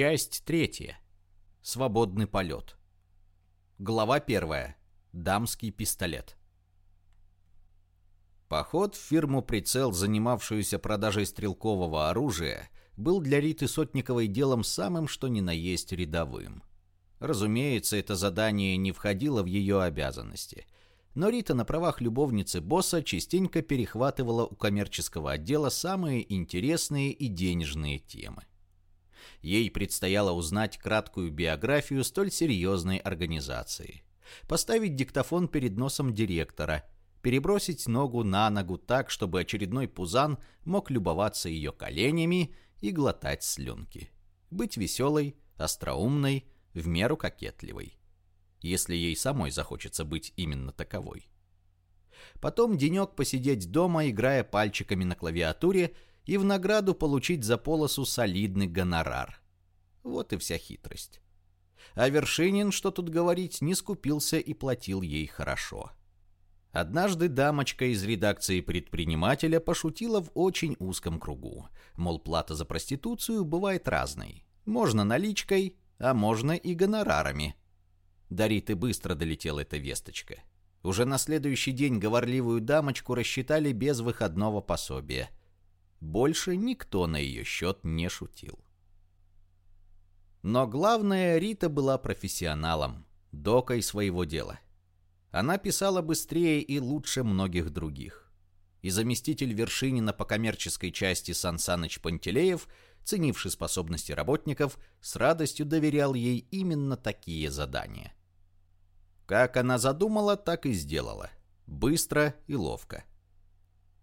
Часть третья. Свободный полет. Глава первая. Дамский пистолет. Поход в фирму «Прицел», занимавшуюся продажей стрелкового оружия, был для Риты Сотниковой делом самым что ни на есть рядовым. Разумеется, это задание не входило в ее обязанности. Но Рита на правах любовницы босса частенько перехватывала у коммерческого отдела самые интересные и денежные темы. Ей предстояло узнать краткую биографию столь серьезной организации. Поставить диктофон перед носом директора, перебросить ногу на ногу так, чтобы очередной пузан мог любоваться ее коленями и глотать слюнки. Быть веселой, остроумной, в меру кокетливой. Если ей самой захочется быть именно таковой. Потом денек посидеть дома, играя пальчиками на клавиатуре, и в награду получить за полосу солидный гонорар. Вот и вся хитрость. А Вершинин, что тут говорить, не скупился и платил ей хорошо. Однажды дамочка из редакции предпринимателя пошутила в очень узком кругу. Мол, плата за проституцию бывает разной. Можно наличкой, а можно и гонорарами. До Риты быстро долетела эта весточка. Уже на следующий день говорливую дамочку рассчитали без выходного пособия. Больше никто на ее счет не шутил. Но главное, Рита была профессионалом, докой своего дела. Она писала быстрее и лучше многих других. И заместитель Вершинина по коммерческой части Сан Саныч Пантелеев – ценивший способности работников, с радостью доверял ей именно такие задания. Как она задумала, так и сделала. Быстро и ловко.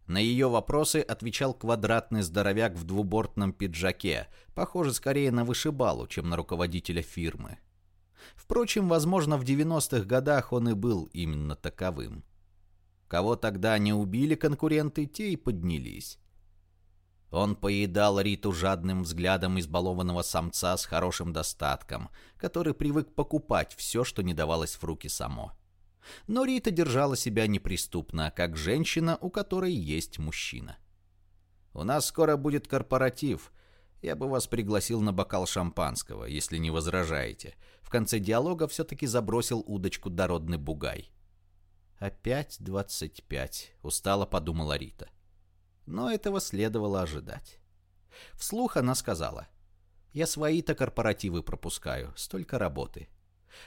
На ее вопросы отвечал квадратный здоровяк в двубортном пиджаке, похожий скорее на вышибалу, чем на руководителя фирмы. Впрочем, возможно, в 90-х годах он и был именно таковым. Кого тогда не убили конкуренты, те и поднялись. Он поедал Риту жадным взглядом избалованного самца с хорошим достатком, который привык покупать все, что не давалось в руки само. Но Рита держала себя неприступно, как женщина, у которой есть мужчина. «У нас скоро будет корпоратив. Я бы вас пригласил на бокал шампанского, если не возражаете». В конце диалога все-таки забросил удочку дородный бугай. «Опять двадцать пять», — устало подумала Рита но этого следовало ожидать. Вслух она сказала, «Я свои-то корпоративы пропускаю, столько работы.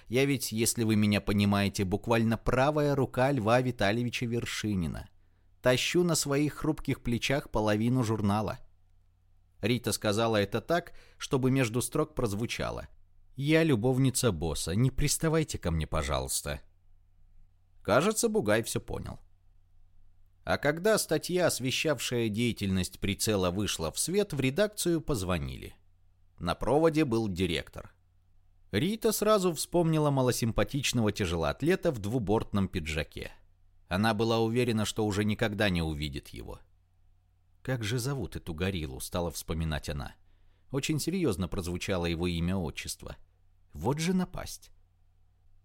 Я ведь, если вы меня понимаете, буквально правая рука Льва Витальевича Вершинина. Тащу на своих хрупких плечах половину журнала». Рита сказала это так, чтобы между строк прозвучало. «Я любовница босса, не приставайте ко мне, пожалуйста». Кажется, Бугай все понял. А когда статья, освещавшая деятельность прицела, вышла в свет, в редакцию позвонили. На проводе был директор. Рита сразу вспомнила малосимпатичного тяжелоатлета в двубортном пиджаке. Она была уверена, что уже никогда не увидит его. «Как же зовут эту гориллу?» — стала вспоминать она. Очень серьезно прозвучало его имя-отчество. Вот же напасть.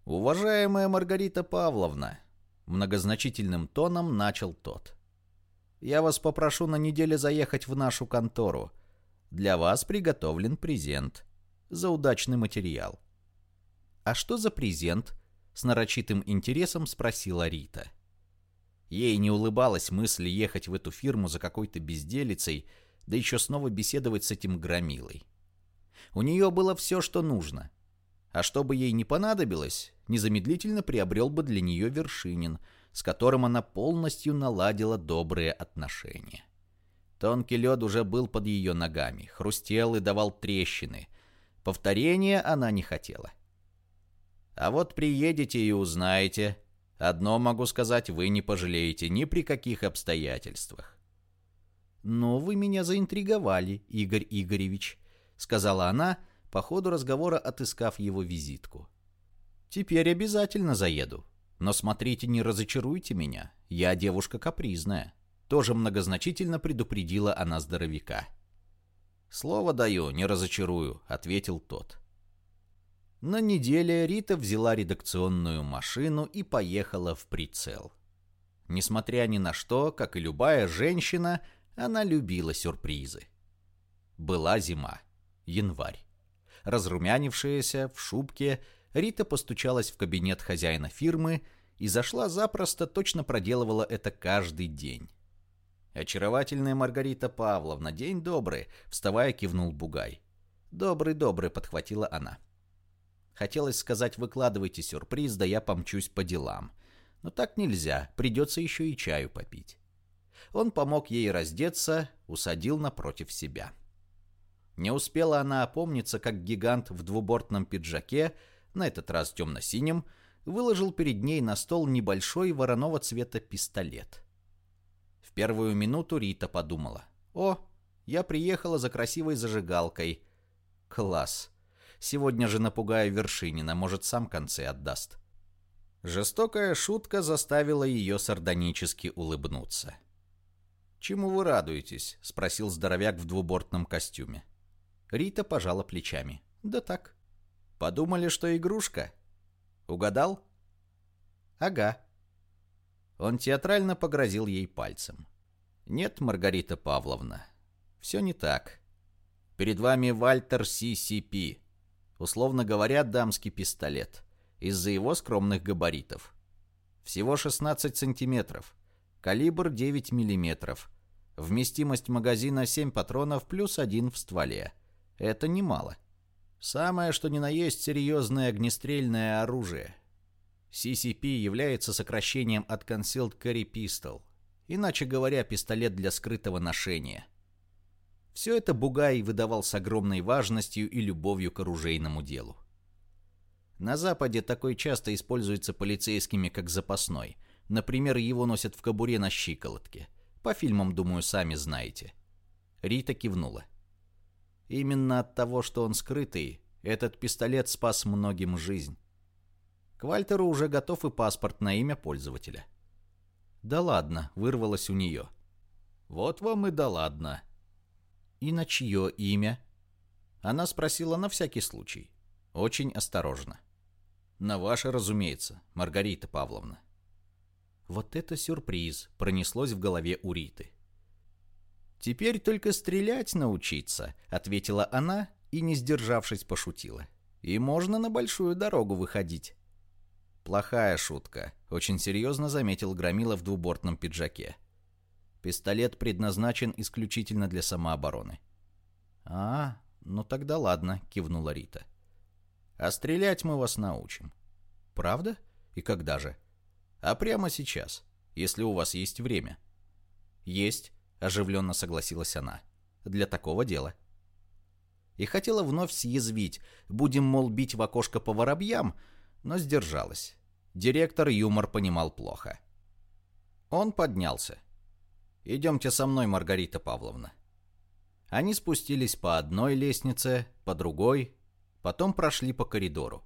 «Уважаемая Маргарита Павловна», Многозначительным тоном начал тот. «Я вас попрошу на неделе заехать в нашу контору. Для вас приготовлен презент. За удачный материал». «А что за презент?» — с нарочитым интересом спросила Рита. Ей не улыбалась мысль ехать в эту фирму за какой-то безделицей, да еще снова беседовать с этим громилой. У нее было все, что нужно. А что бы ей не понадобилось, незамедлительно приобрел бы для нее Вершинин, с которым она полностью наладила добрые отношения. Тонкий лед уже был под ее ногами, хрустел и давал трещины. Повторения она не хотела. А вот приедете и узнаете. Одно могу сказать, вы не пожалеете ни при каких обстоятельствах. «Но вы меня заинтриговали, Игорь Игоревич», — сказала она, — по ходу разговора отыскав его визитку. «Теперь обязательно заеду. Но смотрите, не разочаруйте меня. Я девушка капризная». Тоже многозначительно предупредила она здоровяка. «Слово даю, не разочарую», — ответил тот. На неделе Рита взяла редакционную машину и поехала в прицел. Несмотря ни на что, как и любая женщина, она любила сюрпризы. Была зима, январь. разрумянившаяся, в шубке, Рита постучалась в кабинет хозяина фирмы и зашла запросто, точно проделывала это каждый день. «Очаровательная Маргарита Павловна, день добрый!» — вставая, кивнул Бугай. «Добрый-добрый», — подхватила она. Хотелось сказать «выкладывайте сюрприз, да я помчусь по делам». Но так нельзя, придется еще и чаю попить. Он помог ей раздеться, усадил напротив себя. Не успела она опомниться, как гигант в двубортном пиджаке, на этот раз темно-синим, выложил перед ней на стол небольшой вороного цвета пистолет. Первую минуту Рита подумала. «О, я приехала за красивой зажигалкой. Класс. Сегодня же напугаю Вершинина, может, сам концы отдаст». Жестокая шутка заставила ее сардонически улыбнуться. «Чему вы радуетесь?» — спросил здоровяк в двубортном костюме. Рита пожала плечами. «Да так». «Подумали, что игрушка?» «Угадал?» «Ага». Он театрально погрозил ей пальцем. «Нет, Маргарита Павловна, все не так. Перед вами Вальтер CCP, условно говоря, дамский пистолет из-за его скромных габаритов. Всего 16 сантиметров, калибр 9 миллиметров, вместимость магазина 7 патронов плюс один в стволе. Это немало. Самое, что ни на есть, серьезное огнестрельное оружие. CCP является сокращением от Concealed Carry Pistol, иначе говоря, пистолет для скрытого ношения. Все это Бугай выдавал с огромной важностью и любовью к оружейному делу. На Западе такой часто используется полицейскими как запасной. Например, его носят в кобуре на щиколотке. По фильмам, думаю, сами знаете. Рита кивнула. Именно от того, что он скрытый, этот пистолет спас многим жизнь. К Вальтеру уже готов и паспорт на имя пользователя. «Да ладно», — вырвалось у нее. «Вот вам и да ладно». «И на чье имя?» Она спросила на всякий случай. Очень осторожно. На ваше, разумеется, Маргарита Павловна. Вот это сюрприз пронеслось в голове у Риты. «Теперь только стрелять научиться», — ответила она и, не сдержавшись, пошутила. «И можно на большую дорогу выходить». «Плохая шутка», — очень серьезно заметил Громила в двубортном пиджаке. «Пистолет предназначен исключительно для самообороны». «А, ну тогда ладно», — кивнула Рита. А стрелять мы вас научим. Правда? И когда же? А прямо сейчас, если у вас есть время. Есть, оживленно согласилась она. Для такого дела. И хотела вновь съязвить, будем, мол, бить в окошко по воробьям, но сдержалась. Директор юмор понимал плохо. Он поднялся. «Идемте со мной, Маргарита Павловна». Они спустились по одной лестнице, по другой, Потом прошли по коридору.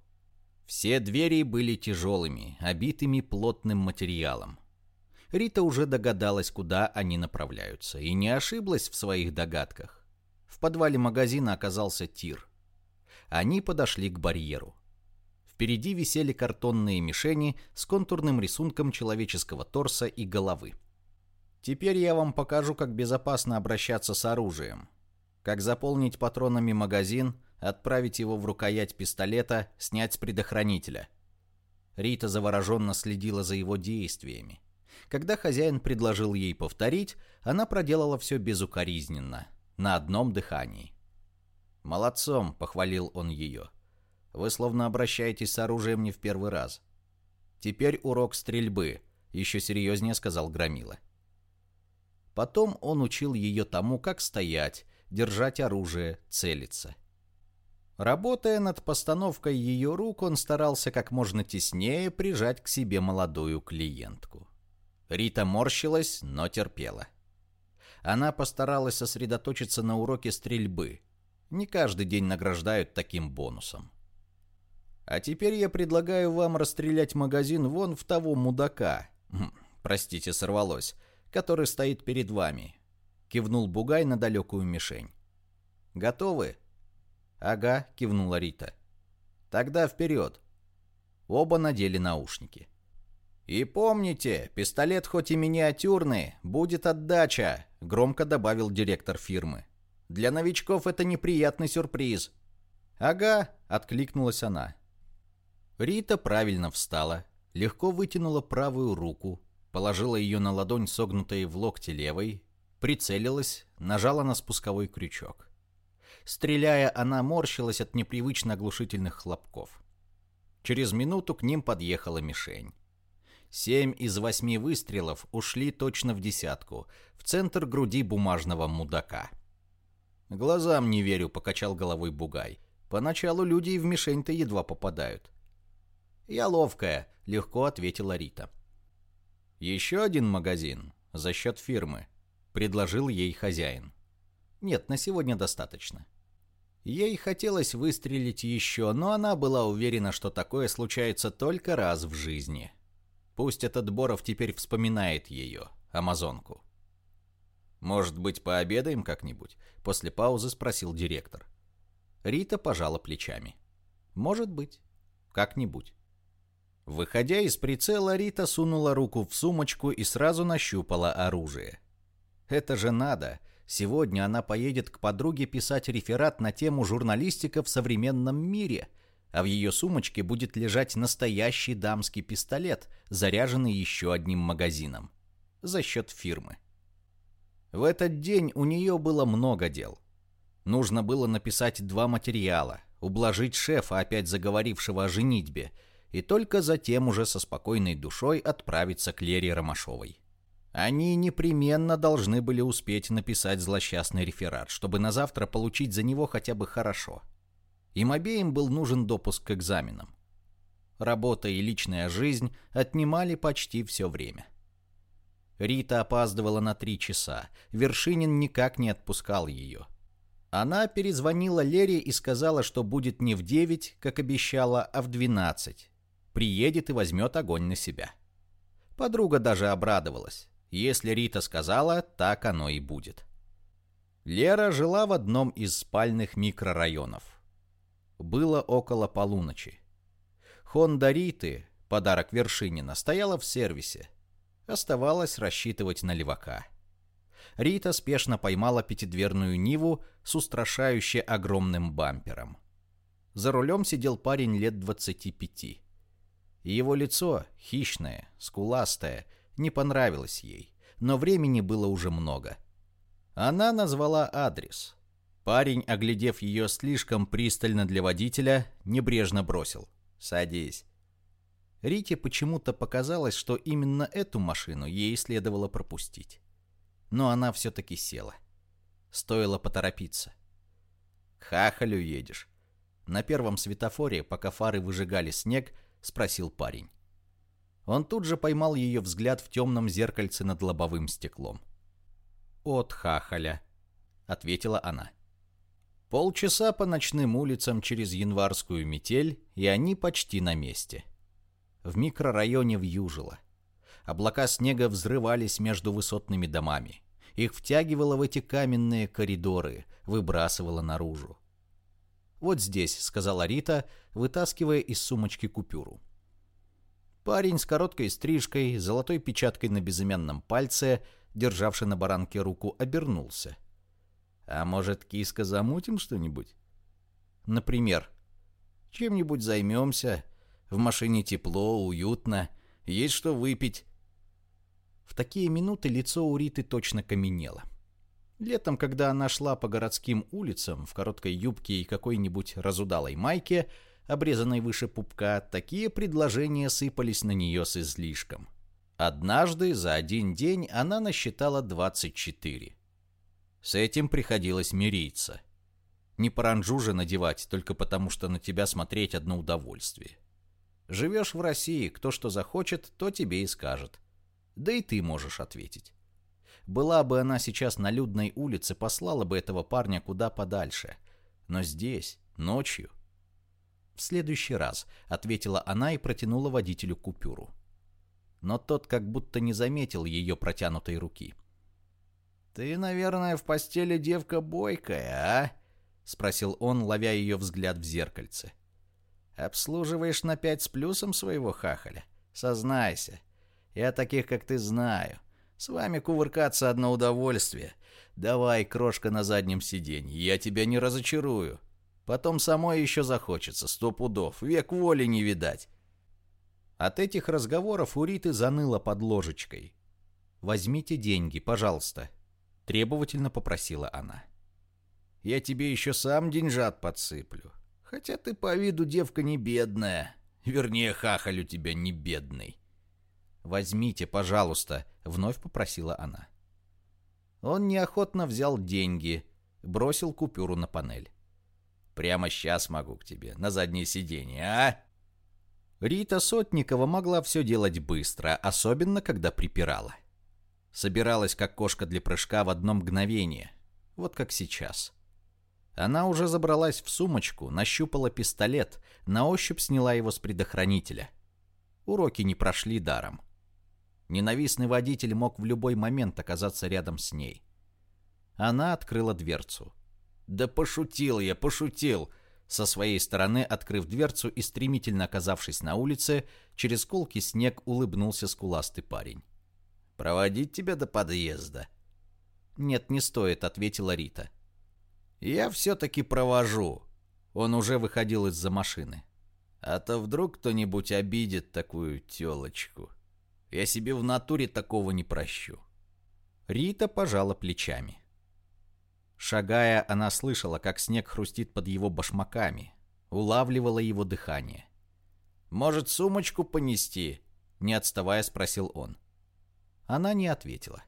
Все двери были тяжелыми, обитыми плотным материалом. Рита уже догадалась, куда они направляются, и не ошиблась в своих догадках. В подвале магазина оказался тир. Они подошли к барьеру. Впереди висели картонные мишени с контурным рисунком человеческого торса и головы. Теперь я вам покажу, как безопасно обращаться с оружием. Как заполнить патронами магазин, отправить его в рукоять пистолета, снять с предохранителя. Рита завороженно следила за его действиями. Когда хозяин предложил ей повторить, она проделала все безукоризненно, на одном дыхании. «Молодцом», — похвалил он ее. «Вы словно обращаетесь с оружием не в первый раз». «Теперь урок стрельбы», — еще серьезнее сказал Громила. Потом он учил ее тому, как стоять, держать оружие, целиться. Работая над постановкой ее рук, он старался как можно теснее прижать к себе молодую клиентку. Рита морщилась, но терпела. Она постаралась сосредоточиться на уроке стрельбы. Не каждый день награждают таким бонусом. А теперь я предлагаю вам расстрелять магазин вон в того мудака. Хм, простите, сорвалось. Который стоит перед вами. Кивнул Бугай на далекую мишень. Готовы? «Ага», — кивнула Рита. «Тогда вперед». Оба надели наушники. «И помните, пистолет хоть и миниатюрный, будет отдача», — громко добавил директор фирмы. «Для новичков это неприятный сюрприз». «Ага», — откликнулась она. Рита правильно встала, легко вытянула правую руку, положила ее на ладонь, согнутой в локте левой, прицелилась, нажала на спусковой крючок. Стреляя, она морщилась от непривычно оглушительных хлопков. Через минуту к ним подъехала мишень. Семь из восьми выстрелов ушли точно в десятку, в центр груди бумажного мудака. «Глазам не верю», — покачал головой Бугай. «Поначалу люди и в мишень-то едва попадают». «Я ловкая», — легко ответила Рита. «Еще один магазин за счет фирмы», — предложил ей хозяин. «Нет, на сегодня достаточно». Ей хотелось выстрелить еще, но она была уверена, что такое случается только раз в жизни. Пусть этот Боров теперь вспоминает ее, амазонку. «Может быть, пообедаем как-нибудь?» — после паузы спросил директор. Рита пожала плечами. «Может быть. Как-нибудь». Выходя из прицела, Рита сунула руку в сумочку и сразу нащупала оружие. «Это же надо!» Сегодня она поедет к подруге писать реферат на тему журналистика в современном мире, а в ее сумочке будет лежать настоящий дамский пистолет, заряженный еще одним магазином. За счет фирмы. В этот день у нее было много дел. Нужно было написать два материала, ублажить шефа, опять заговорившего о женитьбе, и только затем уже со спокойной душой отправиться к Лере Ромашовой. Они непременно должны были успеть написать злосчастный реферат, чтобы на завтра получить за него хотя бы хорошо. Им обеим был нужен допуск к экзаменам. Работа и личная жизнь отнимали почти все время. Рита опаздывала на три часа. Вершинин никак не отпускал ее. Она перезвонила Лере и сказала, что будет не в девять, как обещала, а в двенадцать. Приедет и возьмет огонь на себя. Подруга даже обрадовалась. Если Рита сказала, так оно и будет. Лера жила в одном из спальных микрорайонов. Было около полуночи. Хонда Риты, подарок Вершинина, стояла в сервисе. Оставалось рассчитывать на левака. Рита спешно поймала пятидверную Ниву с устрашающе огромным бампером. За рулем сидел парень лет 25. Его лицо, хищное, скуластое, не понравилось ей, но времени было уже много. Она назвала адрес. Парень, оглядев ее слишком пристально для водителя, небрежно бросил. «Садись». Рите почему-то показалось, что именно эту машину ей следовало пропустить. Но она все-таки села. Стоило поторопиться. «К Хахалю едешь?» На первом светофоре, пока фары выжигали снег, спросил парень. Он тут же поймал ее взгляд в темном зеркальце над лобовым стеклом. «От хахаля», — ответила она. Полчаса по ночным улицам через январскую метель, и они почти на месте. В микрорайоне вьюжило. Облака снега взрывались между высотными домами. Их втягивало в эти каменные коридоры, выбрасывало наружу. «Вот здесь», — сказала Рита, вытаскивая из сумочки купюру. Парень с короткой стрижкой, золотой печаткой на безымянном пальце, державший на баранке руку, обернулся. «А может, киска, замутим что-нибудь?» «Например?» «Чем-нибудь займемся. В машине тепло, уютно. Есть что выпить». В такие минуты лицо у Риты точно каменело. Летом, когда она шла по городским улицам в короткой юбке и какой-нибудь разудалой майке, обрезанной выше пупка, такие предложения сыпались на нее с излишком. Однажды за один день она насчитала 24. С этим приходилось мириться. Не паранджу же надевать только потому, что на тебя смотреть одно удовольствие. Живешь в России, кто что захочет, то тебе и скажет. Да и ты можешь ответить. Была бы она сейчас на людной улице, послала бы этого парня куда подальше. Но здесь, ночью, «В следующий раз», — ответила она и протянула водителю купюру. Но тот как будто не заметил ее протянутой руки. «Ты, наверное, в постели девка бойкая, а?» — спросил он, ловя ее взгляд в зеркальце. «Обслуживаешь на пять с плюсом своего хахаля? Сознайся. Я таких, как ты, знаю. С вами кувыркаться одно удовольствие. Давай, крошка на заднем сиденье, я тебя не разочарую». Потом самой еще захочется, сто пудов, век воли не видать. От этих разговоров у Риты заныло под ложечкой. «Возьмите деньги, пожалуйста», — требовательно попросила она. «Я тебе еще сам деньжат подсыплю. Хотя ты по виду девка не бедная. Вернее, хахаль у тебя не бедный». «Возьмите, пожалуйста», — вновь попросила она. Он неохотно взял деньги, бросил купюру на панель. Прямо сейчас могу к тебе, на заднее сиденье, а?» Рита Сотникова могла все делать быстро, особенно когда припирала. Собиралась, как кошка для прыжка, в одно мгновение. Вот как сейчас. Она уже забралась в сумочку, нащупала пистолет, на ощупь сняла его с предохранителя. Уроки не прошли даром. Ненавистный водитель мог в любой момент оказаться рядом с ней. Она открыла дверцу. «Да пошутил я, пошутил!» Со своей стороны, открыв дверцу и стремительно оказавшись на улице, через колкий снег улыбнулся скуластый парень. «Проводить тебя до подъезда?» «Нет, не стоит», — ответила Рита. «Я все-таки провожу». Он уже выходил из-за машины. «А то вдруг кто-нибудь обидит такую телочку. Я себе в натуре такого не прощу». Рита пожала плечами. Шагая, она слышала, как снег хрустит под его башмаками, улавливала его дыхание. «Может, сумочку понести?» — не отставая спросил он. Она не ответила.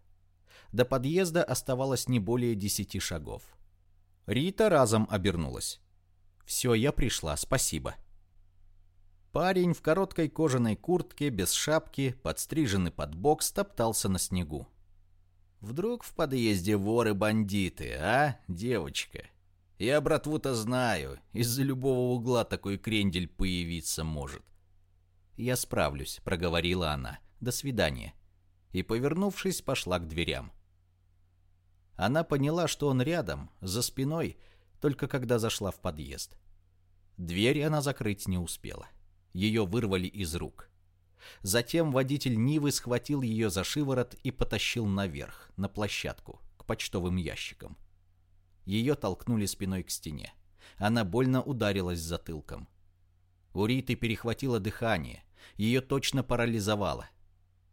До подъезда оставалось не более десяти шагов. Рита разом обернулась. «Все, я пришла, спасибо». Парень в короткой кожаной куртке, без шапки, подстриженный под бок, стоптался на снегу. Вдруг в подъезде воры-бандиты, а, девочка? Я братву-то знаю, из-за любого угла такой крендель появиться может. «Я справлюсь», — проговорила она. «До свидания». И, повернувшись, пошла к дверям. Она поняла, что он рядом, за спиной, только когда зашла в подъезд. Дверь она закрыть не успела. Ее вырвали из рук. Затем водитель Нивы схватил ее за шиворот и потащил наверх, на площадку, к почтовым ящикам. Ее толкнули спиной к стене. Она больно ударилась затылком. У Риты перехватило дыхание, ее точно парализовало.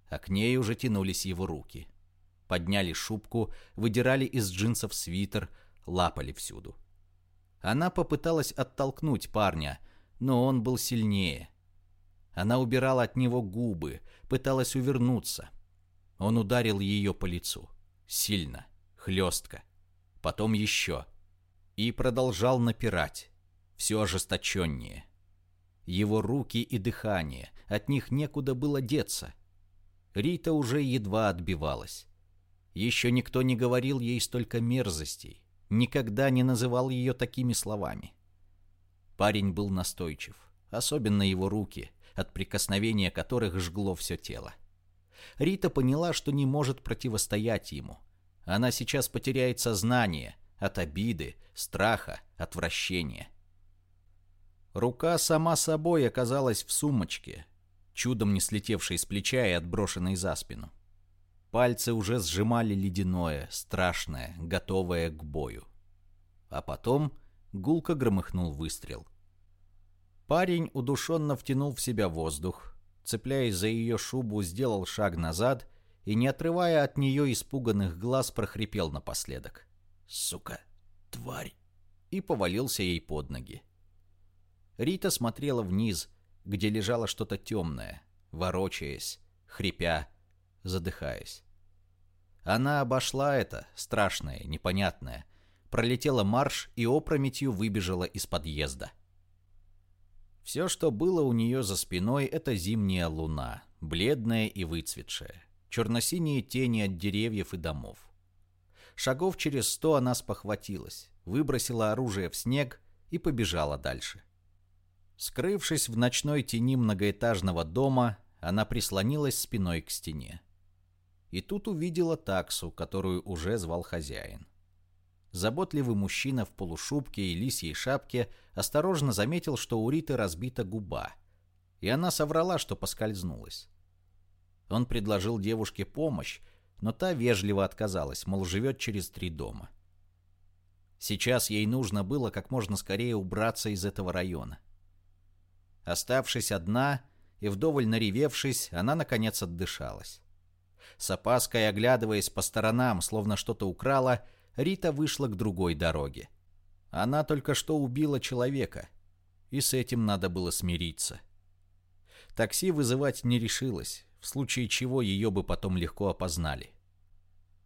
А к ней уже тянулись его руки. Подняли шубку, выдирали из джинсов свитер, лапали всюду. Она попыталась оттолкнуть парня, но он был сильнее — она убирала от него губы, пыталась увернуться. Он ударил ее по лицу. Сильно, хлестко. Потом еще. И продолжал напирать. Все ожесточеннее. Его руки и дыхание, от них некуда было деться. Рита уже едва отбивалась. Еще никто не говорил ей столько мерзостей, никогда не называл ее такими словами. Парень был настойчив, особенно его руки — от прикосновения которых жгло все тело. Рита поняла, что не может противостоять ему. Она сейчас потеряет сознание от обиды, страха, отвращения. Рука сама собой оказалась в сумочке, чудом не слетевшей с плеча и отброшенной за спину. Пальцы уже сжимали ледяное, страшное, готовое к бою. А потом гулко громыхнул выстрел — Парень удушенно втянул в себя воздух, цепляясь за ее шубу, сделал шаг назад и, не отрывая от нее испуганных глаз, прохрипел напоследок. «Сука! Тварь!» и повалился ей под ноги. Рита смотрела вниз, где лежало что-то темное, ворочаясь, хрипя, задыхаясь. Она обошла это, страшное, непонятное, пролетела марш и опрометью выбежала из подъезда. Все, что было у нее за спиной, это зимняя луна, бледная и выцветшая, черно-синие тени от деревьев и домов. Шагов через сто она спохватилась, выбросила оружие в снег и побежала дальше. Скрывшись в ночной тени многоэтажного дома, она прислонилась спиной к стене. И тут увидела таксу, которую уже звал хозяин. Заботливый мужчина в полушубке и лисьей шапке осторожно заметил, что у Риты разбита губа. И она соврала, что поскользнулась. Он предложил девушке помощь, но та вежливо отказалась, мол, живет через три дома. Сейчас ей нужно было как можно скорее убраться из этого района. Оставшись одна и вдоволь наревевшись, она наконец отдышалась. С опаской оглядываясь по сторонам, словно что-то украла, Рита вышла к другой дороге. Она только что убила человека, и с этим надо было смириться. Такси вызывать не решилась, в случае чего ее бы потом легко опознали.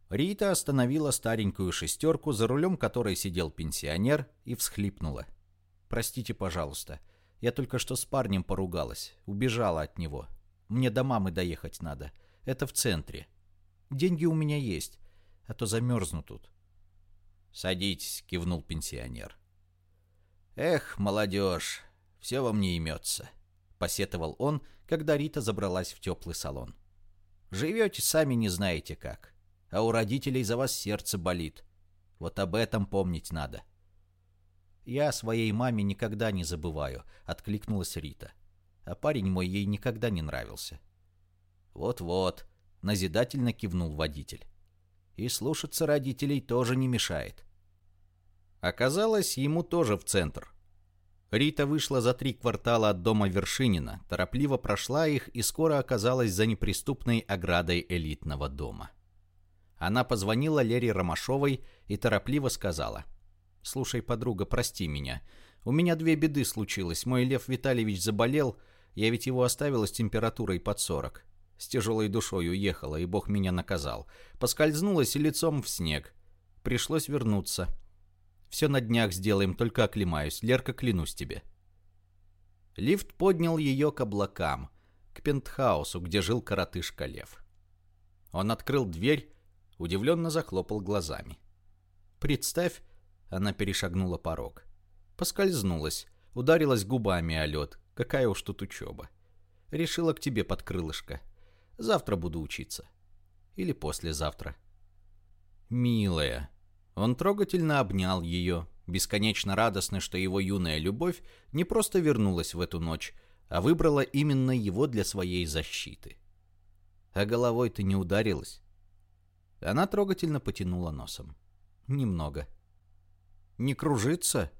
Рита остановила старенькую шестерку, за рулем которой сидел пенсионер, и всхлипнула. «Простите, пожалуйста, я только что с парнем поругалась, убежала от него. Мне до мамы доехать надо. Это в центре. Деньги у меня есть, а то замерзну тут». «Садитесь», — кивнул пенсионер. «Эх, молодежь, все вам не имется», — посетовал он, когда Рита забралась в теплый салон. «Живете сами не знаете как, а у родителей за вас сердце болит. Вот об этом помнить надо». «Я своей маме никогда не забываю», — откликнулась Рита. «А парень мой ей никогда не нравился». «Вот-вот», — назидательно кивнул водитель. «И слушаться родителей тоже не мешает». Оказалось, ему тоже в центр. Рита вышла за три квартала от дома Вершинина, торопливо прошла их и скоро оказалась за неприступной оградой элитного дома. Она позвонила Лере Ромашовой и торопливо сказала. «Слушай, подруга, прости меня. У меня две беды случилось. Мой Лев Витальевич заболел, я ведь его оставила с температурой под 40. С тяжелой душой уехала, и Бог меня наказал. Поскользнулась и лицом в снег. Пришлось вернуться. Все на днях сделаем, только оклемаюсь. Лерка, клянусь тебе. Лифт поднял ее к облакам, к пентхаусу, где жил коротышка Лев. Он открыл дверь, удивленно захлопал глазами. «Представь», — она перешагнула порог. Поскользнулась, ударилась губами о лед. Какая уж тут учеба. Решила к тебе под крылышко. Завтра буду учиться. Или послезавтра. Милая. Он трогательно обнял ее, бесконечно радостный, что его юная любовь не просто вернулась в эту ночь, а выбрала именно его для своей защиты. А головой ты не ударилась? Она трогательно потянула носом. Немного. Не кружится?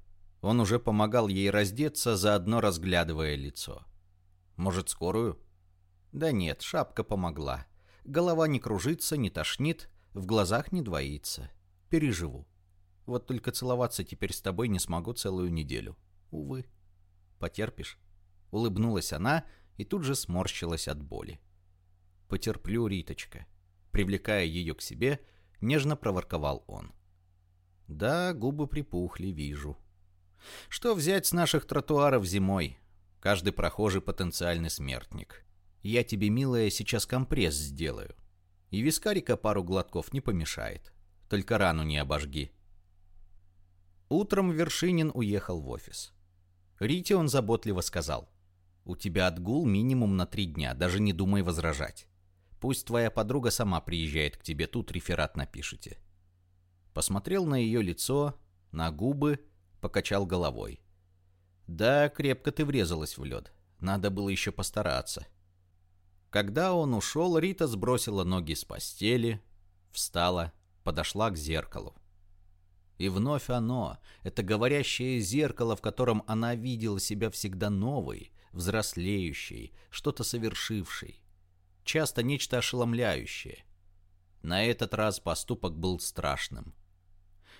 Он уже помогал ей раздеться, заодно разглядывая лицо. Может, скорую? Да нет, шапка помогла. Голова не кружится, не тошнит, в глазах не двоится. Переживу. Вот только целоваться теперь с тобой не смогу целую неделю. Увы. Потерпишь? Улыбнулась она и тут же сморщилась от боли. Потерплю, Риточка. Привлекая ее к себе, нежно проворковал он. Да, губы припухли, вижу. Что взять с наших тротуаров зимой? Каждый прохожий потенциальный смертник. Я тебе, милая, сейчас компресс сделаю. И вискарика пару глотков не помешает. Только рану не обожги. Утром Вершинин уехал в офис. Рите он заботливо сказал. «У тебя отгул минимум на три дня, даже не думай возражать. Пусть твоя подруга сама приезжает к тебе, тут реферат напишите». Посмотрел на ее лицо, на губы, покачал головой. «Да, крепко ты врезалась в лед. Надо было еще постараться». Когда он ушел, Рита сбросила ноги с постели, встала, подошла к зеркалу. И вновь оно, это говорящее зеркало, в котором она видела себя всегда новой, взрослеющей, что-то совершившей. Часто нечто ошеломляющее. На этот раз поступок был страшным.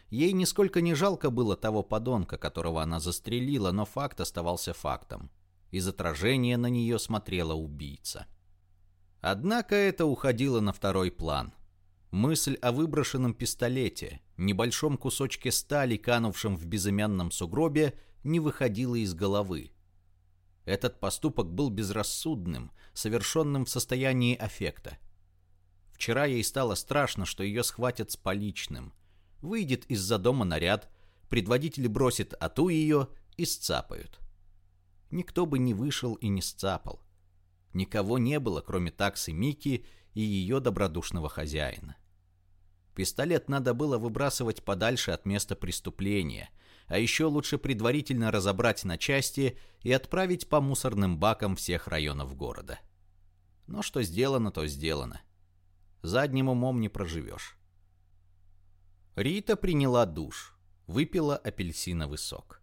Ей нисколько не жалко было того подонка, которого она застрелила, но факт оставался фактом. Из отражения на нее смотрела убийца. Однако это уходило на второй план. Мысль о выброшенном пистолете, небольшом кусочке стали, канувшем в безымянном сугробе, не выходила из головы. Этот поступок был безрассудным, совершенным в состоянии аффекта. Вчера ей стало страшно, что ее схватят с поличным. Выйдет из-за дома наряд, предводитель бросит ату ее и сцапают. Никто бы не вышел и не сцапал. Никого не было, кроме таксы Мики и ее добродушного хозяина. Пистолет надо было выбрасывать подальше от места преступления, а еще лучше предварительно разобрать на части и отправить по мусорным бакам всех районов города. Но что сделано, то сделано. Задним умом не проживешь. Рита приняла душ. Выпила апельсиновый сок.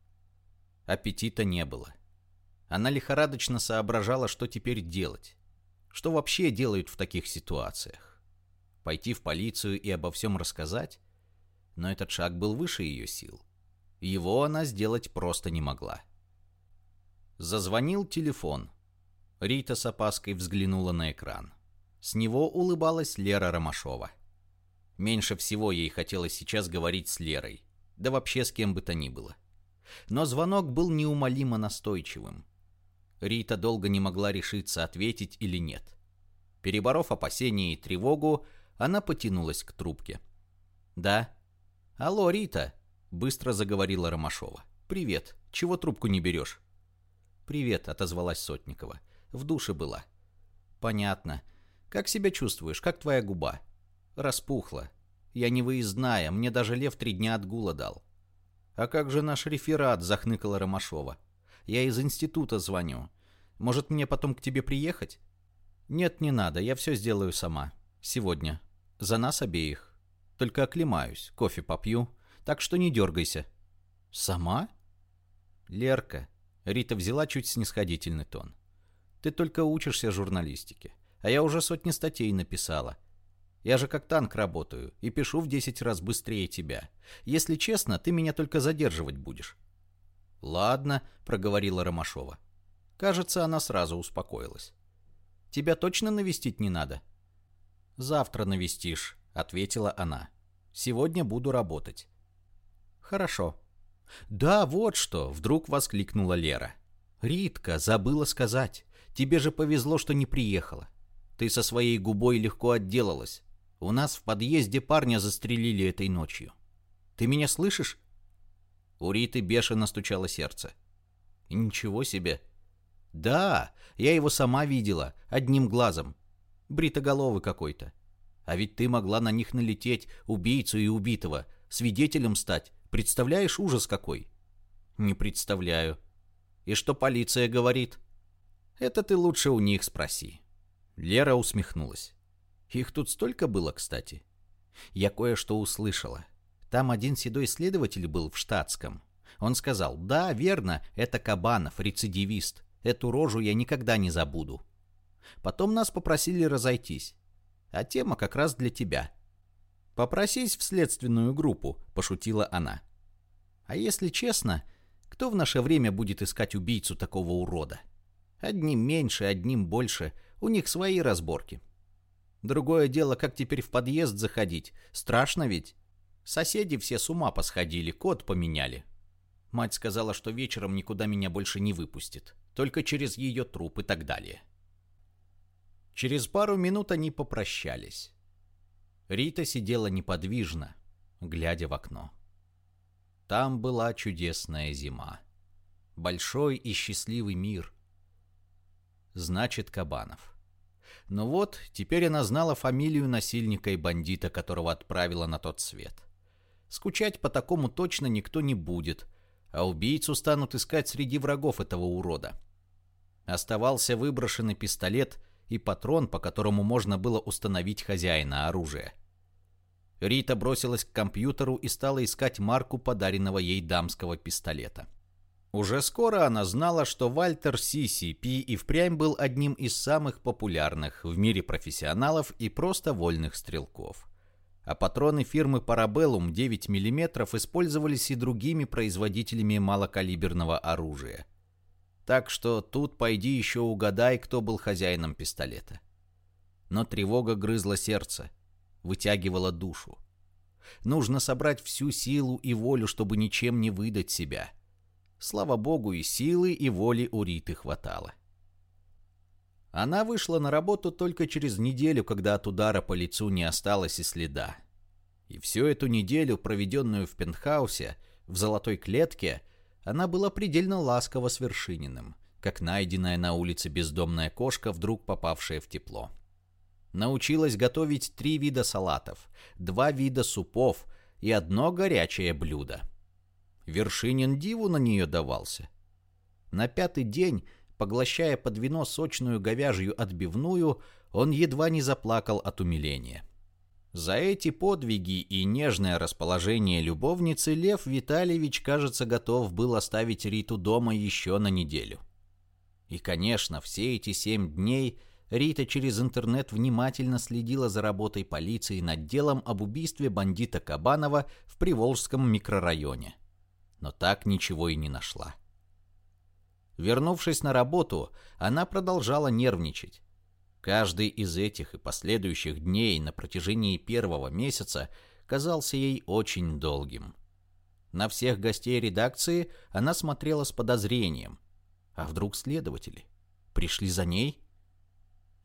Аппетита не было. Она лихорадочно соображала, что теперь делать. Что вообще делают в таких ситуациях? Пойти в полицию и обо всем рассказать? Но этот шаг был выше ее сил. Его она сделать просто не могла. Зазвонил телефон. Рита с опаской взглянула на экран. С него улыбалась Лера Ромашова. Меньше всего ей хотелось сейчас говорить с Лерой, да вообще с кем бы то ни было. Но звонок был неумолимо настойчивым. Рита долго не могла решиться, ответить или нет. Переборов опасения и тревогу, она потянулась к трубке. «Да?» «Алло, Рита!» — быстро заговорила Ромашова. «Привет. Чего трубку не берешь?» «Привет», — отозвалась Сотникова. «В душе была». «Понятно. Как себя чувствуешь? Как твоя губа?» «Распухла. Я не выездная, мне даже лев три дня отгула дал». «А как же наш реферат?» — захныкала Ромашова. Я из института звоню. Может, мне потом к тебе приехать? Нет, не надо, я все сделаю сама. Сегодня. За нас обеих. Только оклемаюсь, кофе попью. Так что не дергайся. Сама? Лерка. Рита взяла чуть снисходительный тон. Ты только учишься журналистике. А я уже сотни статей написала. Я же как танк работаю и пишу в десять раз быстрее тебя. Если честно, ты меня только задерживать будешь. «Ладно», — проговорила Ромашова. Кажется, она сразу успокоилась. «Тебя точно навестить не надо?» «Завтра навестишь», — ответила она. «Сегодня буду работать». «Хорошо». «Да, вот что!» — вдруг воскликнула Лера. «Ритка, забыла сказать. Тебе же повезло, что не приехала. Ты со своей губой легко отделалась. У нас в подъезде парня застрелили этой ночью. Ты меня слышишь?» У Риты бешено стучало сердце. «Ничего себе!» «Да, я его сама видела, одним глазом. Бритоголовый какой-то. А ведь ты могла на них налететь, убийцу и убитого, свидетелем стать. Представляешь ужас какой?» «Не представляю». «И что полиция говорит?» «Это ты лучше у них спроси». Лера усмехнулась. «Их тут столько было, кстати. Я кое-что услышала. Там один седой следователь был в штатском. Он сказал, да, верно, это Кабанов, рецидивист. Эту рожу я никогда не забуду. Потом нас попросили разойтись. А тема как раз для тебя. Попросись в следственную группу, пошутила она. А если честно, кто в наше время будет искать убийцу такого урода? Одним меньше, одним больше, у них свои разборки. Другое дело, как теперь в подъезд заходить. Страшно ведь? Соседи все с ума посходили, код поменяли. Мать сказала, что вечером никуда меня больше не выпустит, только через ее труп и так далее. Через пару минут они попрощались. Рита сидела неподвижно, глядя в окно. Там была чудесная зима. Большой и счастливый мир. Значит, Кабанов. Но ну вот, теперь она знала фамилию насильника и бандита, которого отправила на тот свет. Скучать по такому точно никто не будет, а убийцу станут искать среди врагов этого урода. Оставался выброшенный пистолет и патрон, по которому можно было установить хозяина оружия. Рита бросилась к компьютеру и стала искать марку подаренного ей дамского пистолета. Уже скоро она знала, что Вальтер CCP и впрямь был одним из самых популярных в мире профессионалов и просто вольных стрелков а патроны фирмы Parabellum 9 мм использовались и другими производителями малокалиберного оружия. Так что тут пойди еще угадай, кто был хозяином пистолета. Но тревога грызла сердце, вытягивала душу. Нужно собрать всю силу и волю, чтобы ничем не выдать себя. Слава богу, и силы, и воли у Риты хватало. Она вышла на работу только через неделю, когда от удара по лицу не осталось и следа. И всю эту неделю, проведенную в пентхаусе, в золотой клетке, она была предельно ласкова с Вершининым, как найденная на улице бездомная кошка, вдруг попавшая в тепло. Научилась готовить три вида салатов, два вида супов и одно горячее блюдо. Вершинин диву на нее давался. На пятый день Поглощая под вино сочную говяжью отбивную, он едва не заплакал от умиления. За эти подвиги и нежное расположение любовницы Лев Витальевич, кажется, готов был оставить Риту дома еще на неделю. И, конечно, все эти семь дней Рита через интернет внимательно следила за работой полиции над делом об убийстве бандита Кабанова в Приволжском микрорайоне. Но так ничего и не нашла. Вернувшись на работу, она продолжала нервничать. Каждый из этих и последующих дней на протяжении первого месяца казался ей очень долгим. На всех гостей редакции она смотрела с подозрением. А вдруг следователи? Пришли за ней?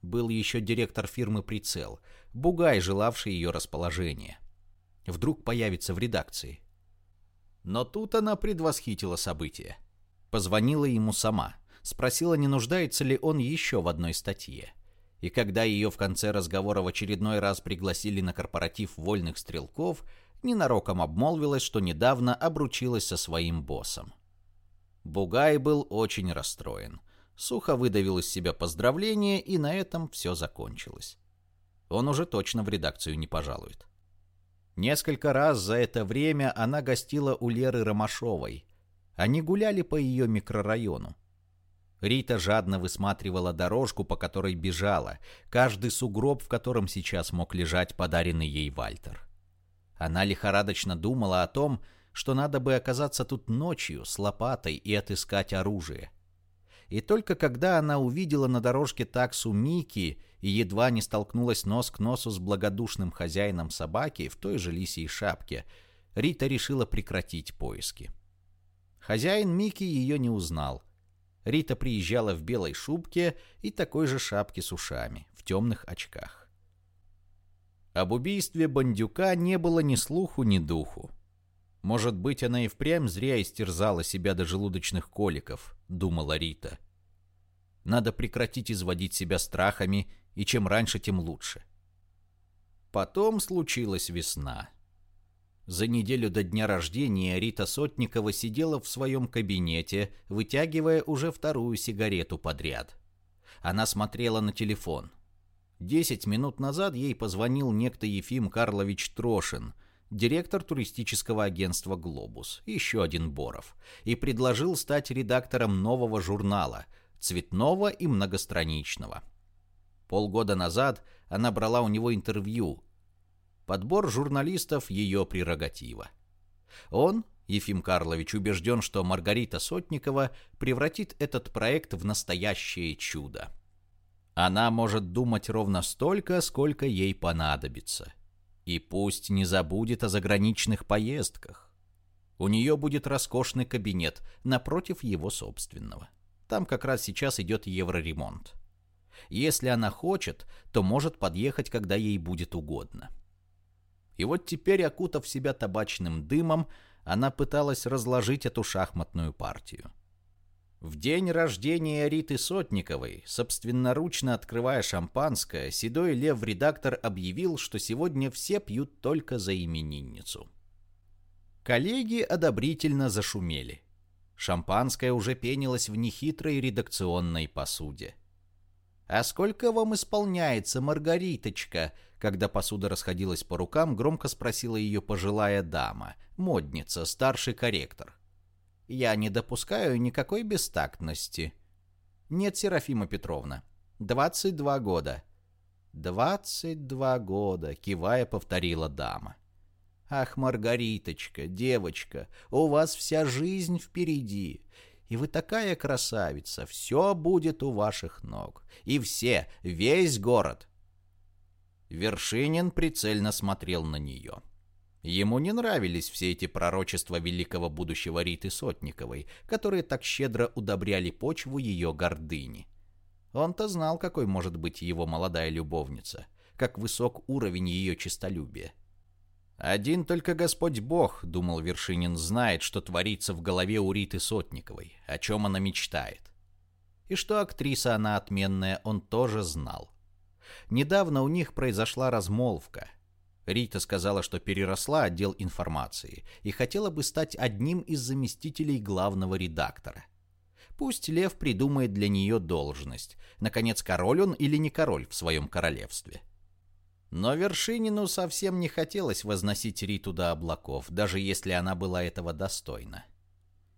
Был еще директор фирмы «Прицел», Бугай, желавший ее расположения. Вдруг появится в редакции. Но тут она предвосхитила события. Позвонила ему сама, спросила, не нуждается ли он еще в одной статье. И когда ее в конце разговора в очередной раз пригласили на корпоратив вольных стрелков, ненароком обмолвилась, что недавно обручилась со своим боссом. Бугай был очень расстроен. Сухо выдавил из себя поздравление, и на этом все закончилось. Он уже точно в редакцию не пожалует. Несколько раз за это время она гостила у Леры Ромашовой. Они гуляли по ее микрорайону. Рита жадно высматривала дорожку, по которой бежала, каждый сугроб, в котором сейчас мог лежать подаренный ей Вальтер. Она лихорадочно думала о том, что надо бы оказаться тут ночью с лопатой и отыскать оружие. И только когда она увидела на дорожке таксу Мики и едва не столкнулась нос к носу с благодушным хозяином собаки в той же лисьей шапке, Рита решила прекратить поиски. Хозяин Мики ее не узнал — Рита приезжала в белой шубке и такой же шапке с ушами, в темных очках. Об убийстве бандюка не было ни слуху, ни духу. Может быть, она и впрямь зря истерзала себя до желудочных коликов, думала Рита. Надо прекратить изводить себя страхами, и чем раньше, тем лучше. Потом случилась весна. За неделю до дня рождения Рита Сотникова сидела в своем кабинете, вытягивая уже вторую сигарету подряд. Она смотрела на телефон. Десять минут назад ей позвонил некто Ефим Карлович Трошин, директор туристического агентства «Глобус», еще один Боров, и предложил стать редактором нового журнала, цветного и многостраничного. Полгода назад она брала у него интервью, Подбор журналистов – ее прерогатива. Он, Ефим Карлович, убежден, что Маргарита Сотникова превратит этот проект в настоящее чудо. Она может думать ровно столько, сколько ей понадобится. И пусть не забудет о заграничных поездках. У нее будет роскошный кабинет напротив его собственного. Там как раз сейчас идет евроремонт. Если она хочет, то может подъехать, когда ей будет угодно. — и вот теперь, окутав себя табачным дымом, она пыталась разложить эту шахматную партию. В день рождения Риты Сотниковой, собственноручно открывая шампанское, седой лев-редактор объявил, что сегодня все пьют только за именинницу. Коллеги одобрительно зашумели. Шампанское уже пенилось в нехитрой редакционной посуде. «А сколько вам исполняется, Маргариточка?» Когда посуда расходилась по рукам, громко спросила ее пожилая дама, модница, старший корректор. «Я не допускаю никакой бестактности». «Нет, Серафима Петровна. Двадцать два года». «Двадцать два года», — кивая, повторила дама. «Ах, Маргариточка, девочка, у вас вся жизнь впереди. И вы такая красавица, все будет у ваших ног. И все, весь город, Вершинин прицельно смотрел на нее. Ему не нравились все эти пророчества великого будущего Риты Сотниковой, которые так щедро удобряли почву ее гордыни. Он-то знал, какой может быть его молодая любовница, как высок уровень ее честолюбия. «Один только Господь Бог, — думал Вершинин, — знает, что творится в голове у Риты Сотниковой, о чем она мечтает. И что актриса она отменная, он тоже знал. Недавно у них произошла размолвка. Рита сказала, что переросла отдел информации и хотела бы стать одним из заместителей главного редактора. Пусть Лев придумает для нее должность. Наконец, король он или не король в своем королевстве. Но Вершинину совсем не хотелось возносить Риту до облаков, даже если она была этого достойна.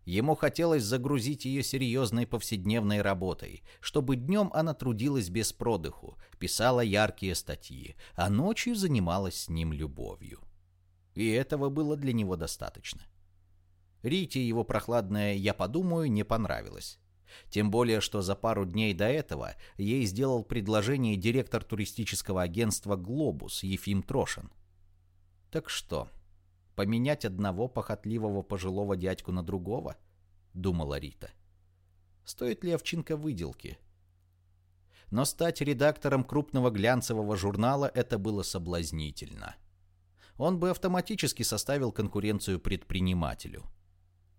Ему хотелось загрузить ее серьезной повседневной работой, чтобы днем она трудилась без продыху, писала яркие статьи, а ночью занималась с ним любовью. И этого было для него достаточно. Рите его прохладное «я подумаю» не понравилось. Тем более, что за пару дней до этого ей сделал предложение директор туристического агентства «Глобус» Ефим Трошин. Так что, поменять одного похотливого пожилого дядьку на другого? Думала Рита. Стоит ли овчинка выделки? Но стать редактором крупного глянцевого журнала это было соблазнительно. Он бы автоматически составил конкуренцию предпринимателю –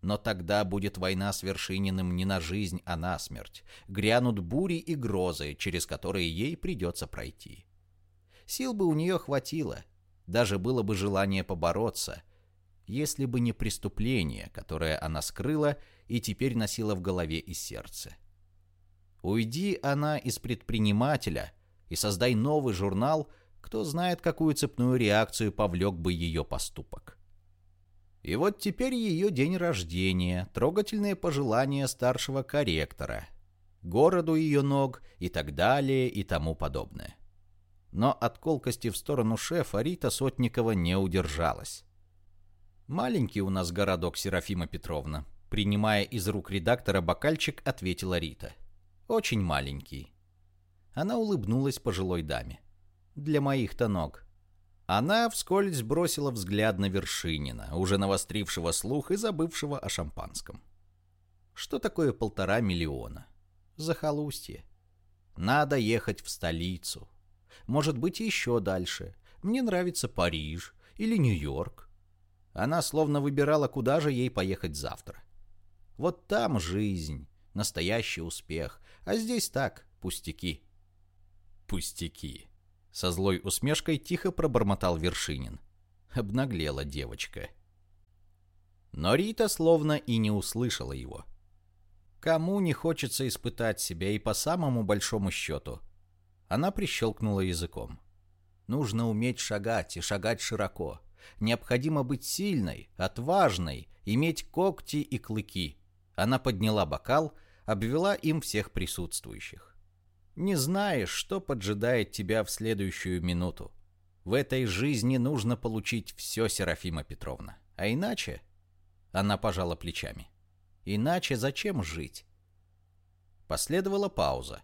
но тогда будет война с Вершининым не на жизнь, а на смерть. Грянут бури и грозы, через которые ей придется пройти. Сил бы у нее хватило, даже было бы желание побороться, если бы не преступление, которое она скрыла и теперь носила в голове и сердце. Уйди она из предпринимателя и создай новый журнал, кто знает, какую цепную реакцию повлек бы ее поступок. И вот теперь ее день рождения, трогательные пожелания старшего корректора, городу ее ног и так далее и тому подобное. Но от колкости в сторону шефа Рита Сотникова не удержалась. «Маленький у нас городок, Серафима Петровна», принимая из рук редактора бокальчик, ответила Рита. «Очень маленький». Она улыбнулась пожилой даме. «Для моих-то ног. Она вскользь бросила взгляд на Вершинина, уже навострившего слух и забывшего о шампанском. Что такое полтора миллиона? Захолустье. Надо ехать в столицу. Может быть, еще дальше. Мне нравится Париж или Нью-Йорк. Она словно выбирала, куда же ей поехать завтра. Вот там жизнь, настоящий успех, а здесь так, пустяки. Пустяки. Со злой усмешкой тихо пробормотал Вершинин. Обнаглела девочка. Но Рита словно и не услышала его. Кому не хочется испытать себя и по самому большому счету? Она прищелкнула языком. Нужно уметь шагать и шагать широко. Необходимо быть сильной, отважной, иметь когти и клыки. Она подняла бокал, обвела им всех присутствующих. Не знаешь, что поджидает тебя в следующую минуту. В этой жизни нужно получить все, Серафима Петровна. А иначе... Она пожала плечами. Иначе зачем жить? Последовала пауза.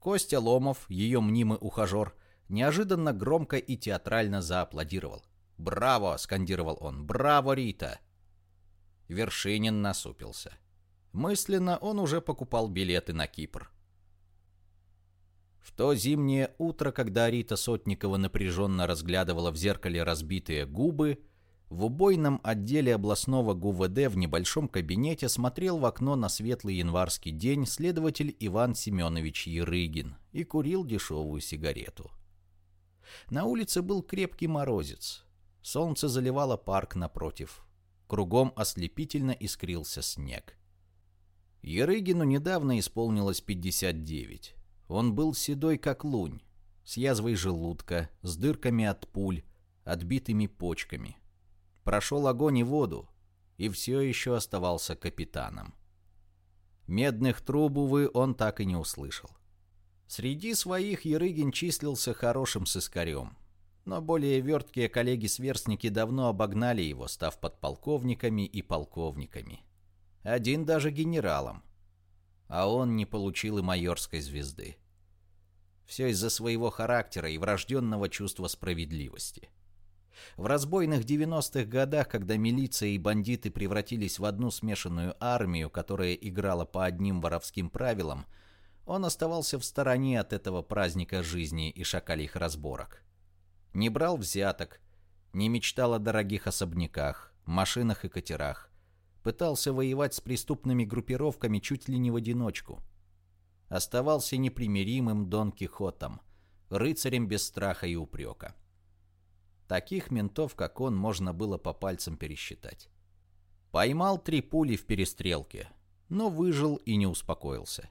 Костя Ломов, ее мнимый ухажер, неожиданно громко и театрально зааплодировал. «Браво!» — скандировал он. «Браво, Рита!» Вершинин насупился. Мысленно он уже покупал билеты на Кипр. В то зимнее утро, когда Рита Сотникова напряженно разглядывала в зеркале разбитые губы, в убойном отделе областного ГУВД в небольшом кабинете смотрел в окно на светлый январский день следователь Иван Семенович Ерыгин и курил дешевую сигарету. На улице был крепкий морозец. Солнце заливало парк напротив. Кругом ослепительно искрился снег. Ерыгину недавно исполнилось 59. Он был седой, как лунь, с язвой желудка, с дырками от пуль, отбитыми почками. Прошел огонь и воду, и все еще оставался капитаном. Медных труб, увы, он так и не услышал. Среди своих Ерыгин числился хорошим сыскарем, но более верткие коллеги-сверстники давно обогнали его, став подполковниками и полковниками. Один даже генералом а он не получил и майорской звезды. Все из-за своего характера и врожденного чувства справедливости. В разбойных 90-х годах, когда милиция и бандиты превратились в одну смешанную армию, которая играла по одним воровским правилам, он оставался в стороне от этого праздника жизни и шакалих разборок. Не брал взяток, не мечтал о дорогих особняках, машинах и катерах пытался воевать с преступными группировками чуть ли не в одиночку. Оставался непримиримым Дон Кихотом, рыцарем без страха и упрека. Таких ментов, как он, можно было по пальцам пересчитать. Поймал три пули в перестрелке, но выжил и не успокоился.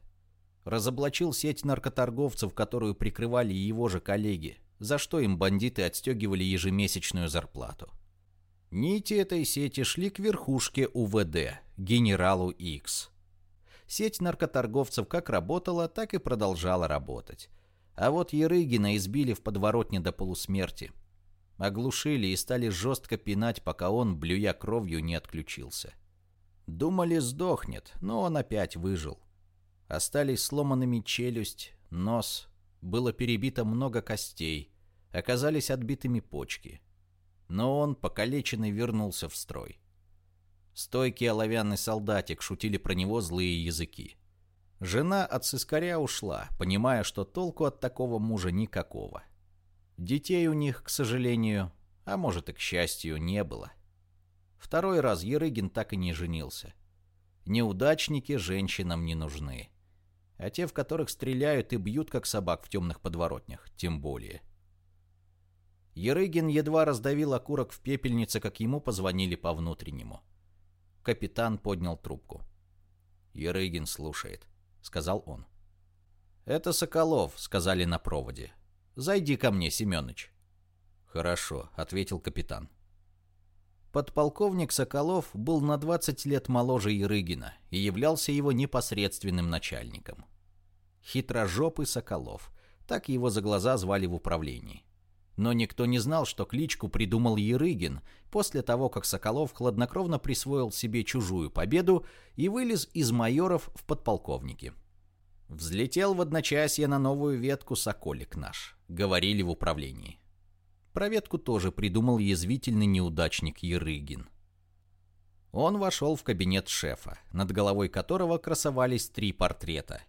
Разоблачил сеть наркоторговцев, которую прикрывали его же коллеги. за что им бандиты отстегивали ежемесячную зарплату. Нити этой сети шли к верхушке УВД, генералу X. Сеть наркоторговцев как работала, так и продолжала работать. А вот Ерыгина избили в подворотне до полусмерти. Оглушили и стали жестко пинать, пока он, блюя кровью, не отключился. Думали, сдохнет, но он опять выжил. Остались сломанными челюсть, нос, было перебито много костей, оказались отбитыми почки. Но он, покалеченный, вернулся в строй. Стойкий оловянный солдатик шутили про него злые языки. Жена от сыскаря ушла, понимая, что толку от такого мужа никакого. Детей у них, к сожалению, а может и к счастью, не было. Второй раз Ерыгин так и не женился. Неудачники женщинам не нужны. А те, в которых стреляют и бьют, как собак в темных подворотнях, тем более. Ерыгин едва раздавил окурок в пепельнице, как ему позвонили по внутреннему. Капитан поднял трубку. «Ерыгин слушает», — сказал он. «Это Соколов», — сказали на проводе. «Зайди ко мне, Семёныч». «Хорошо», — ответил капитан. Подполковник Соколов был на 20 лет моложе Ерыгина и являлся его непосредственным начальником. Хитрожопый Соколов, так его за глаза звали в управлении. Но никто не знал, что кличку придумал Ерыгин после того, как Соколов хладнокровно присвоил себе чужую победу и вылез из майоров в подполковники. Взлетел в одночасье на новую ветку Соколик наш, говорили в управлении. Про ветку тоже придумал язвительный неудачник Ерыгин. Он вошел в кабинет шефа, над головой которого красовались три портрета.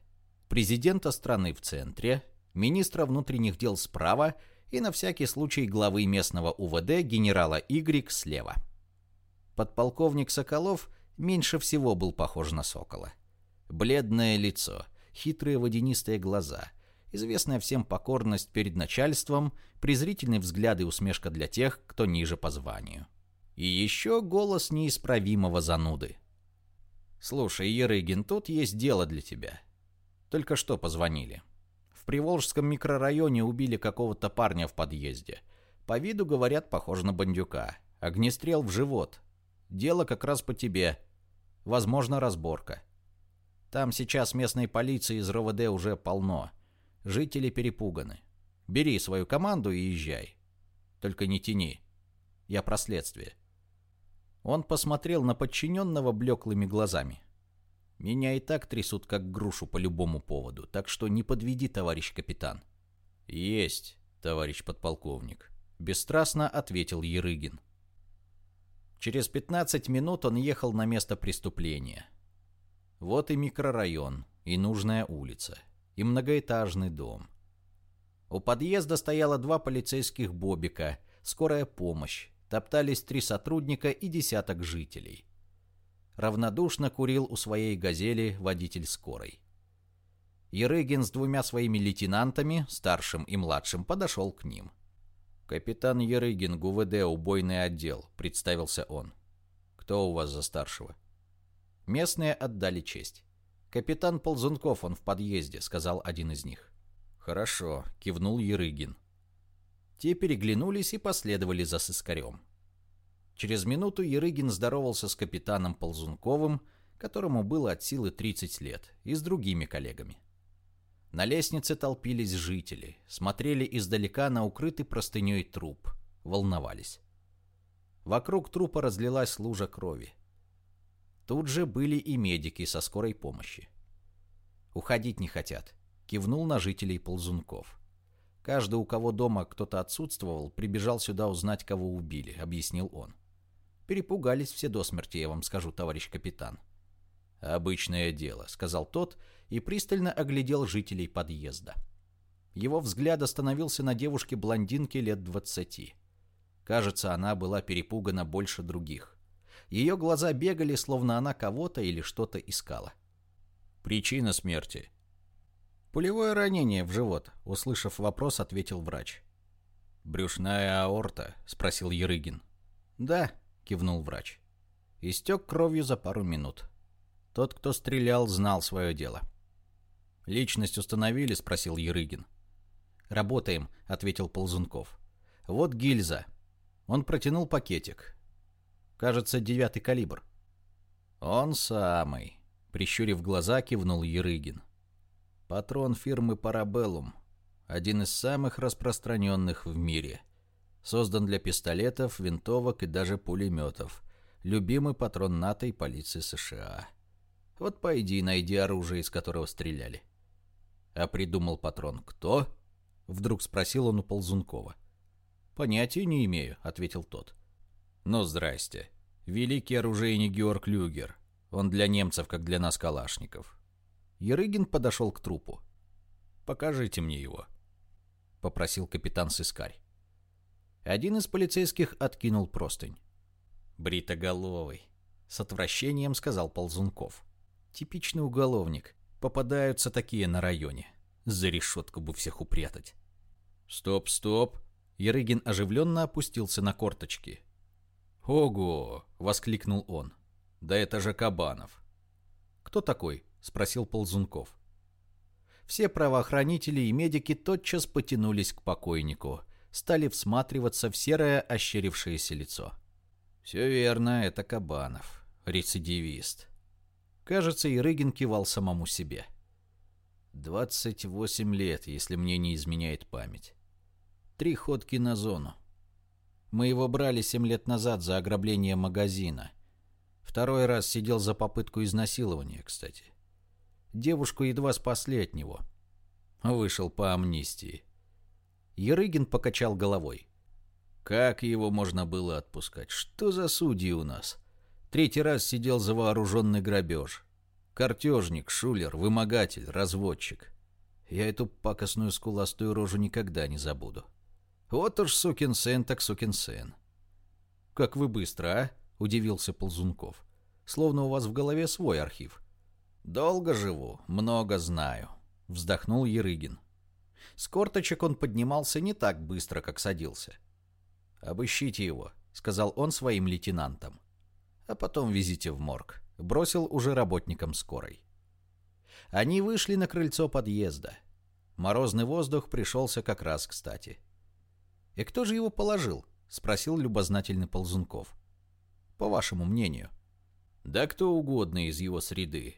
Президента страны в центре, министра внутренних дел справа и на всякий случай главы местного УВД генерала Y слева. Подполковник Соколов меньше всего был похож на сокола. Бледное лицо, хитрые водянистые глаза, известная всем покорность перед начальством, презрительный взгляд и усмешка для тех, кто ниже по званию. И еще голос неисправимого зануды. «Слушай, Ерыгин, тут есть дело для тебя. Только что позвонили. Приволжском микрорайоне убили какого-то парня в подъезде. По виду, говорят, похож на бандюка. Огнестрел в живот. Дело как раз по тебе. Возможно, разборка. Там сейчас местной полиции из РОВД уже полно. Жители перепуганы. Бери свою команду и езжай. Только не тяни. Я про следствие. Он посмотрел на подчиненного блеклыми глазами. Меня и так трясут как грушу по любому поводу, так что не подведи, товарищ капитан. Есть, товарищ подполковник, бесстрастно ответил Ерыгин. Через 15 минут он ехал на место преступления. Вот и микрорайон, и нужная улица, и многоэтажный дом. У подъезда стояло два полицейских бобика, скорая помощь, топтались три сотрудника и десяток жителей равнодушно курил у своей «Газели» водитель скорой. Ерыгин с двумя своими лейтенантами, старшим и младшим, подошел к ним. «Капитан Ерыгин, ГУВД, убойный отдел», — представился он. «Кто у вас за старшего?» Местные отдали честь. «Капитан Ползунков, он в подъезде», — сказал один из них. «Хорошо», — кивнул Ерыгин. Те переглянулись и последовали за сыскарем. Через минуту Ерыгин здоровался с капитаном Ползунковым, которому было от силы 30 лет, и с другими коллегами. На лестнице толпились жители, смотрели издалека на укрытый простыней труп, волновались. Вокруг трупа разлилась лужа крови. Тут же были и медики со скорой помощи. «Уходить не хотят», — кивнул на жителей Ползунков. «Каждый, у кого дома кто-то отсутствовал, прибежал сюда узнать, кого убили», — объяснил он. Перепугались все до смерти, я вам скажу, товарищ капитан. «Обычное дело», — сказал тот и пристально оглядел жителей подъезда. Его взгляд остановился на девушке-блондинке лет двадцати. Кажется, она была перепугана больше других. Ее глаза бегали, словно она кого-то или что-то искала. «Причина смерти?» «Пулевое ранение в живот», — услышав вопрос, ответил врач. «Брюшная аорта?» — спросил Ерыгин. «Да», кивнул врач. Истек кровью за пару минут. Тот, кто стрелял, знал свое дело. «Личность установили?» — спросил Ерыгин. «Работаем», — ответил Ползунков. «Вот гильза». Он протянул пакетик. Кажется, девятый калибр. «Он самый», — прищурив глаза, кивнул Ерыгин. «Патрон фирмы «Парабеллум». Один из самых распространенных в мире. Создан для пистолетов, винтовок и даже пулеметов. Любимый патрон НАТО и полиции США. Вот пойди, найди оружие, из которого стреляли. А придумал патрон кто? Вдруг спросил он у Ползункова. Понятия не имею, ответил тот. Ну, здрасте. Великий оружейник Георг Люгер. Он для немцев, как для нас калашников. Ерыгин подошел к трупу. «Покажите мне его», — попросил капитан Сыскарь. Один из полицейских откинул простынь. «Бритоголовый», — с отвращением сказал Ползунков. «Типичный уголовник. Попадаются такие на районе. За решетку бы всех упрятать». «Стоп, стоп!» Ярыгин оживленно опустился на корточки. «Ого!» — воскликнул он. «Да это же Кабанов!» «Кто такой?» — спросил Ползунков. Все правоохранители и медики тотчас потянулись к покойнику, стали всматриваться в серое ощерившееся лицо. «Все верно, это Кабанов, рецидивист». Кажется, Ирыгин кивал самому себе. «Двадцать восемь лет, если мне не изменяет память. Три ходки на зону. Мы его брали семь лет назад за ограбление магазина. Второй раз сидел за попытку изнасилования, кстати. Девушку едва спасли от него. Вышел по амнистии. Ерыгин покачал головой. Как его можно было отпускать? Что за судьи у нас? Третий раз сидел за вооруженный грабеж. Картежник, шулер, вымогатель, разводчик. Я эту пакостную скуластую рожу никогда не забуду. Вот уж сукин сын так сукин сын. «Как вы быстро, а?» — удивился Ползунков. «Словно у вас в голове свой архив». «Долго живу, много знаю», — вздохнул Ерыгин. С корточек он поднимался не так быстро, как садился. «Обыщите его», — сказал он своим лейтенантам. «А потом везите в морг», — бросил уже работникам скорой. Они вышли на крыльцо подъезда. Морозный воздух пришелся как раз кстати. «И кто же его положил?» — спросил любознательный Ползунков. «По вашему мнению». «Да кто угодно из его среды.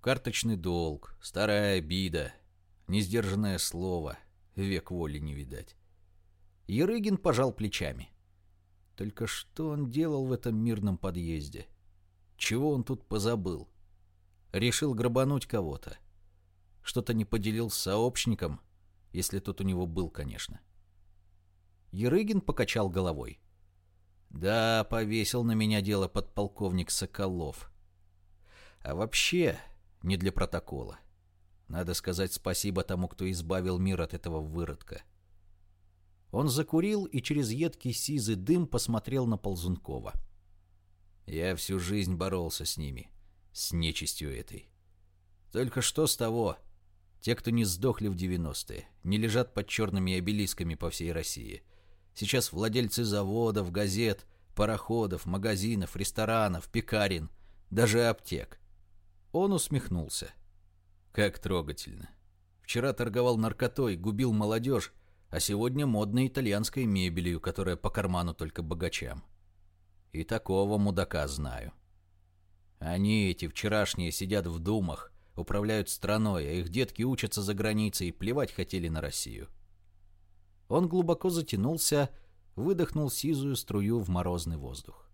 Карточный долг, старая обида, несдержанное слово, век воли не видать». Ерыгин пожал плечами. Только что он делал в этом мирном подъезде? Чего он тут позабыл? Решил грабануть кого-то. Что-то не поделил с сообщником, если тот у него был, конечно. Ерыгин покачал головой. Да, повесил на меня дело подполковник Соколов. А вообще, не для протокола. Надо сказать спасибо тому, кто избавил мир от этого выродка. Он закурил и через едкий сизый дым посмотрел на Ползункова. Я всю жизнь боролся с ними, с нечистью этой. Только что с того? Те, кто не сдохли в 90-е, не лежат под черными обелисками по всей России — Сейчас владельцы заводов, газет, пароходов, магазинов, ресторанов, пекарен, даже аптек. Он усмехнулся. Как трогательно. Вчера торговал наркотой, губил молодежь, а сегодня модной итальянской мебелью, которая по карману только богачам. И такого мудака знаю. Они, эти вчерашние, сидят в думах, управляют страной, а их детки учатся за границей и плевать хотели на Россию. Он глубоко затянулся, выдохнул сизую струю в морозный воздух.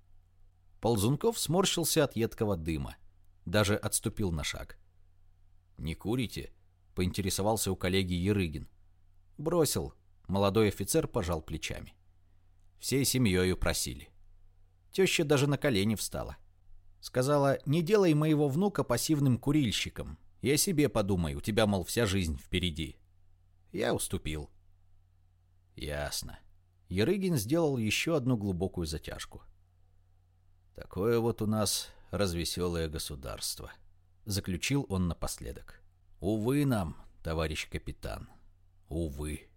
Ползунков сморщился от едкого дыма. Даже отступил на шаг. «Не курите?» — поинтересовался у коллеги Ерыгин. «Бросил». Молодой офицер пожал плечами. Всей семьей просили. Теща даже на колени встала. Сказала, не делай моего внука пассивным курильщиком. Я себе подумай, у тебя, мол, вся жизнь впереди. Я уступил. Ясно. Ерыгин сделал еще одну глубокую затяжку. Такое вот у нас развеселое государство. Заключил он напоследок. Увы нам, товарищ капитан. Увы.